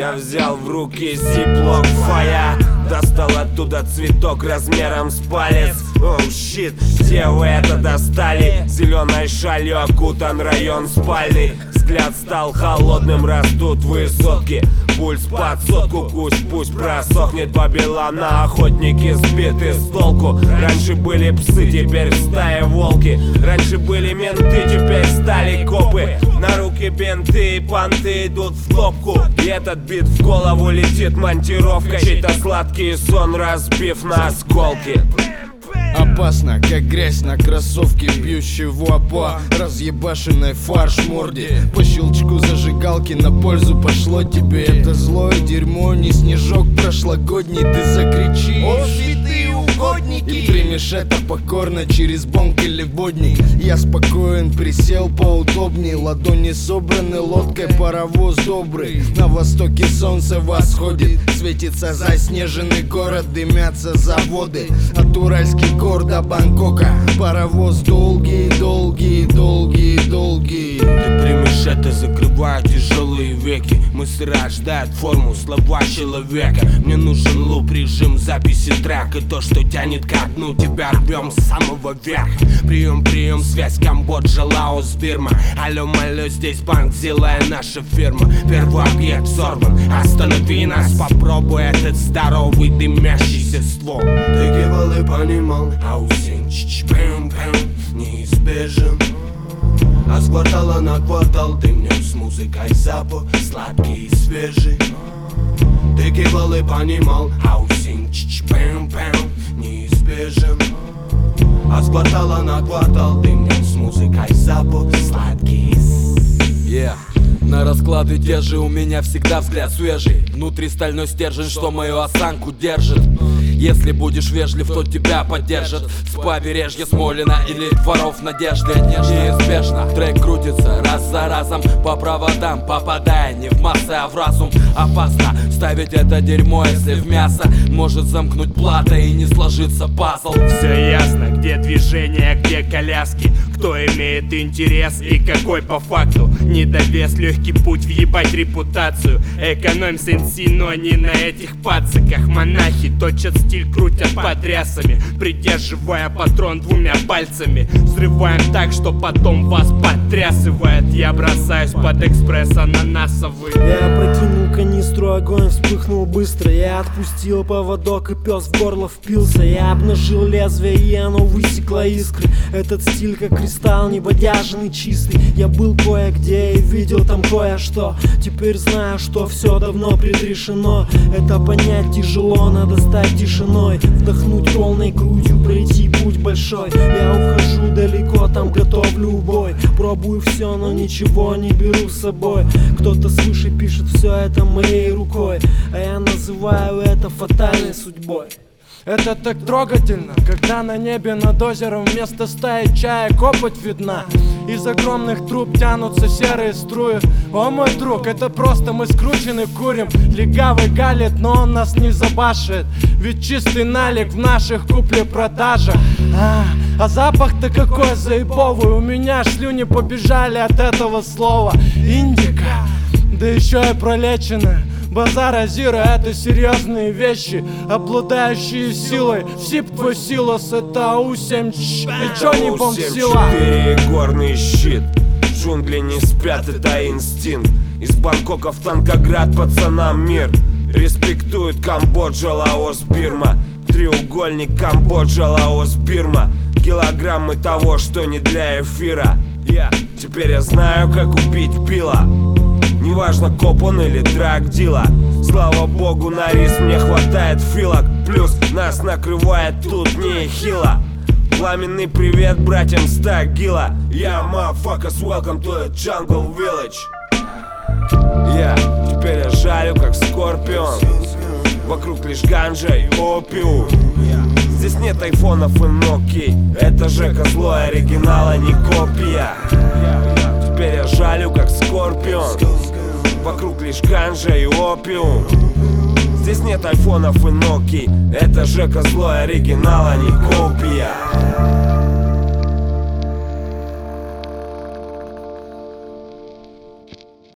Я взял в руки зиплок фая. Достал оттуда цветок размером с палец Оу, oh, щит, где вы это достали? Зеленой шалью окутан район спальный. Взгляд стал холодным, растут высотки. Пульс под сотку, кусь пусть просохнет. Бабила на охотники сбиты с толку. Раньше были псы, теперь в стае волки. Раньше были менты, теперь стали копы. На руки бинты и понты идут в топку. И этот бит в голову летит монтировка Чей-то сладкий сон разбив на осколки Опасно, как грязь на кроссовке Бьющего по разъебашенной фарш морде. По щелчку зажигалки на пользу пошло тебе. Это злое дерьмо, не снежок прошлогодний. Ты закричишь Угодники И примешь это покорно через бонг или водник. Я спокоен, присел поудобней. Ладони собраны лодкой, паровоз добрый. На востоке солнце восходит. Светится заснеженный город, дымятся заводы. От уральских гор до Бангкока. Паровоз долгий, долгий, долгий Ты примешь это, закрывая тяжелые веки. Мысли рождают форму слова человека. Мне нужен луп, режим записи трека. То, что тянет ко дну, тебя рвем с самого верха. Прием, прием, связь, Камбоджа, Лаос, Бирма Алло, малё, здесь банк, зелая наша фирма. Первый объект взорван, останови нас Попробуй этот здоровый дымящийся ствол. Ты кивал и понимал, аусин, пэм, пэм, неизбежен а с квартала на квартал ты мне с музыкой запах Сладкий и свежий. Ты кивал и понимал Хаусинг, пэм, пэм Неизбежен. А с квартала на квартал ты мне с музыкой запах Сладкий Yeah на расклады же у меня всегда взгляд свежий. Внутри стальной стержень, что мою осанку держит. Если будешь вежлив, то тебя поддержат. С побережья Смолина или дворов надежды. Неизбежно трек крутится раз за разом По проводам, попадая не в массы, а в разум Опасно ставить это дерьмо, если в мясо Может замкнуть плата и не сложиться пазл. Все ясно, где движение, где коляски Кто имеет интерес и какой по факту. Недовес легкий легкий путь въебать репутацию. Экономь сенси, но не на этих пациках. Монахи точат стиль, крутят подрясами Придерживая патрон двумя пальцами. Взрываем так, что потом вас потрясывает. Я бросаюсь под экспресс ананасовый. Я прокинул канистру, огонь вспыхнул быстро. Я отпустил поводок и пес в горло впился. Я обнажил лезвие и оно высекло искры. Этот стиль как кристалл, небодяжный чистый. Я был кое-где и видел там кое-что. Теперь знаю, что все давно предрешено. Это понять тяжело, надо стать тишиной. Вдохнуть полной грудью, пройти путь большой. Я ухожу далеко, там готовлю бой Пробую все, но ничего не беру с собой. Кто-то свыше пишет все это моей рукой. А я называю это фатальной судьбой это так трогательно, когда на небе над озером вместо стаи чая копоть видна. Из огромных труб тянутся серые струи. О мой друг, это просто мы скручены курим. Легавый галит, но он нас не забашивает Ведь чистый налик в наших купле-продажах. А, а запах-то какой заебовый. У меня слюни побежали от этого слова. Индика, да еще и пролеченная Базар Азира это серьезные вещи Обладающие силой. Сип твой силос это У7 И чё не бомб сила? Горный щит. Джунгли не спят, это инстинкт. Из Бангкока в Танкоград пацанам мир. Респектует Камбоджа, Лаос, Бирма. Треугольник Камбоджа, Лаос, Бирма. Килограммы того, что не для эфира. Я, теперь я знаю, как убить пила Неважно, коп он или драгдила. Слава богу, на рис мне хватает филок. Плюс нас накрывает тут не хило Пламенный привет братьям Стагила. Я, yeah, motherfuckers, welcome to the jungle village. Я, теперь я жарю как скорпион. Вокруг лишь ганжа и опиум. Здесь нет айфонов и Nokia Это Жека злой оригинал, а не копия. Теперь я жалю как скорпион Вокруг лишь ганжа и опиум. Здесь нет айфонов и Nokia Это Жека злой оригинал, а не копия